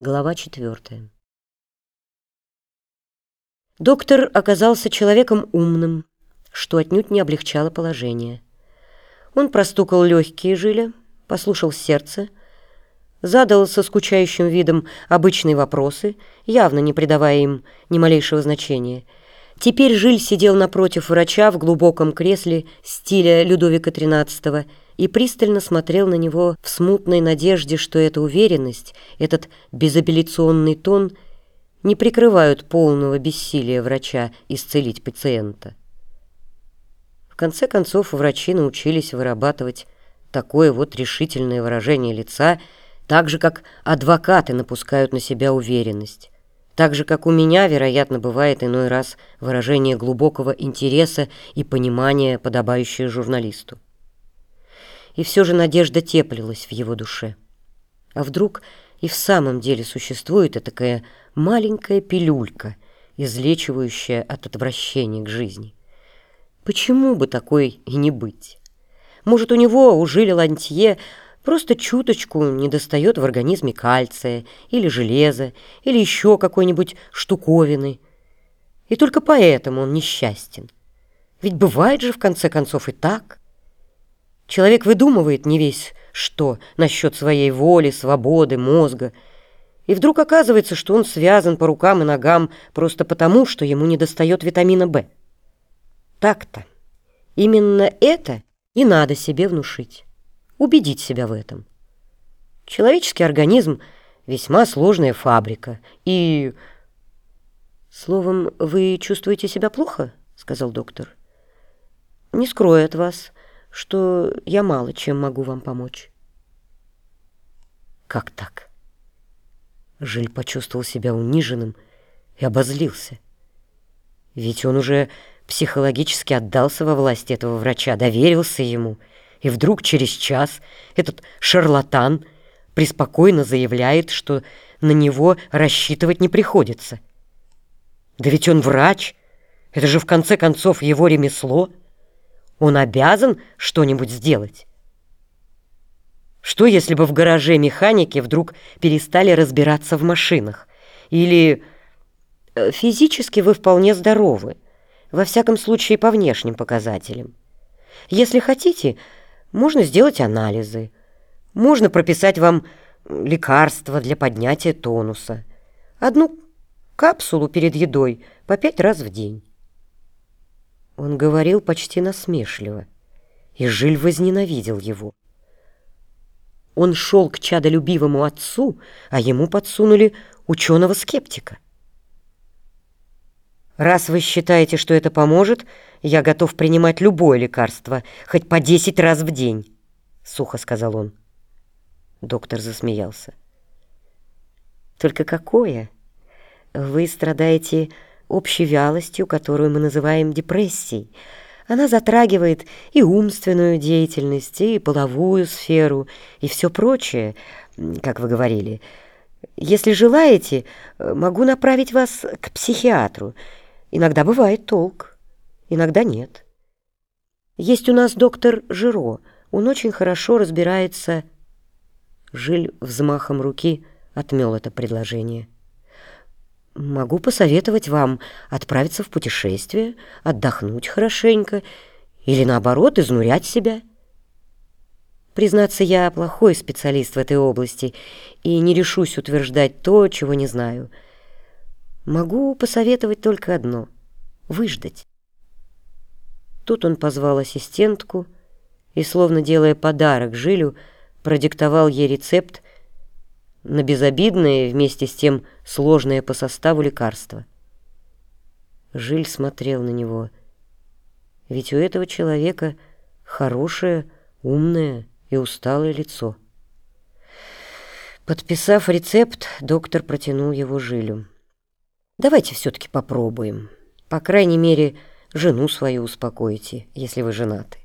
Глава четвертая. Доктор оказался человеком умным, что отнюдь не облегчало положение. Он простукал легкие жиля, послушал сердце, задал со скучающим видом обычные вопросы, явно не придавая им ни малейшего значения. Теперь Жиль сидел напротив врача в глубоком кресле стиля Людовика XIII и пристально смотрел на него в смутной надежде, что эта уверенность, этот безапелляционный тон не прикрывают полного бессилия врача исцелить пациента. В конце концов, врачи научились вырабатывать такое вот решительное выражение лица, так же, как адвокаты напускают на себя уверенность, так же, как у меня, вероятно, бывает иной раз выражение глубокого интереса и понимания, подобающее журналисту и все же надежда теплилась в его душе. А вдруг и в самом деле существует такая маленькая пилюлька, излечивающая от отвращения к жизни? Почему бы такой и не быть? Может, у него, у Жиля Лантье, просто чуточку недостает в организме кальция или железа, или еще какой-нибудь штуковины. И только поэтому он несчастен. Ведь бывает же, в конце концов, и так – Человек выдумывает не весь что насчет своей воли, свободы, мозга. И вдруг оказывается, что он связан по рукам и ногам просто потому, что ему недостает витамина В. Так-то. Именно это и надо себе внушить. Убедить себя в этом. Человеческий организм — весьма сложная фабрика. И... «Словом, вы чувствуете себя плохо?» — сказал доктор. «Не скрою от вас» что я мало чем могу вам помочь. Как так? Жиль почувствовал себя униженным и обозлился. Ведь он уже психологически отдался во власть этого врача, доверился ему, и вдруг через час этот шарлатан преспокойно заявляет, что на него рассчитывать не приходится. Да ведь он врач, это же в конце концов его ремесло — он обязан что-нибудь сделать. Что, если бы в гараже механики вдруг перестали разбираться в машинах? Или э, физически вы вполне здоровы, во всяком случае по внешним показателям. Если хотите, можно сделать анализы, можно прописать вам лекарства для поднятия тонуса, одну капсулу перед едой по пять раз в день. Он говорил почти насмешливо, и Жиль возненавидел его. Он шел к чадолюбивому отцу, а ему подсунули ученого-скептика. «Раз вы считаете, что это поможет, я готов принимать любое лекарство, хоть по десять раз в день», — сухо сказал он. Доктор засмеялся. «Только какое? Вы страдаете общей вялостью, которую мы называем депрессией. Она затрагивает и умственную деятельность, и половую сферу, и все прочее, как вы говорили. Если желаете, могу направить вас к психиатру. Иногда бывает толк, иногда нет. Есть у нас доктор Жиро. Он очень хорошо разбирается... Жиль взмахом руки отмел это предложение. Могу посоветовать вам отправиться в путешествие, отдохнуть хорошенько или, наоборот, изнурять себя. Признаться, я плохой специалист в этой области и не решусь утверждать то, чего не знаю. Могу посоветовать только одно — выждать. Тут он позвал ассистентку и, словно делая подарок Жилю, продиктовал ей рецепт на безобидное вместе с тем сложное по составу лекарство. Жиль смотрел на него. Ведь у этого человека хорошее, умное и усталое лицо. Подписав рецепт, доктор протянул его Жилю. «Давайте все-таки попробуем. По крайней мере, жену свою успокоите, если вы женаты».